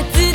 的自。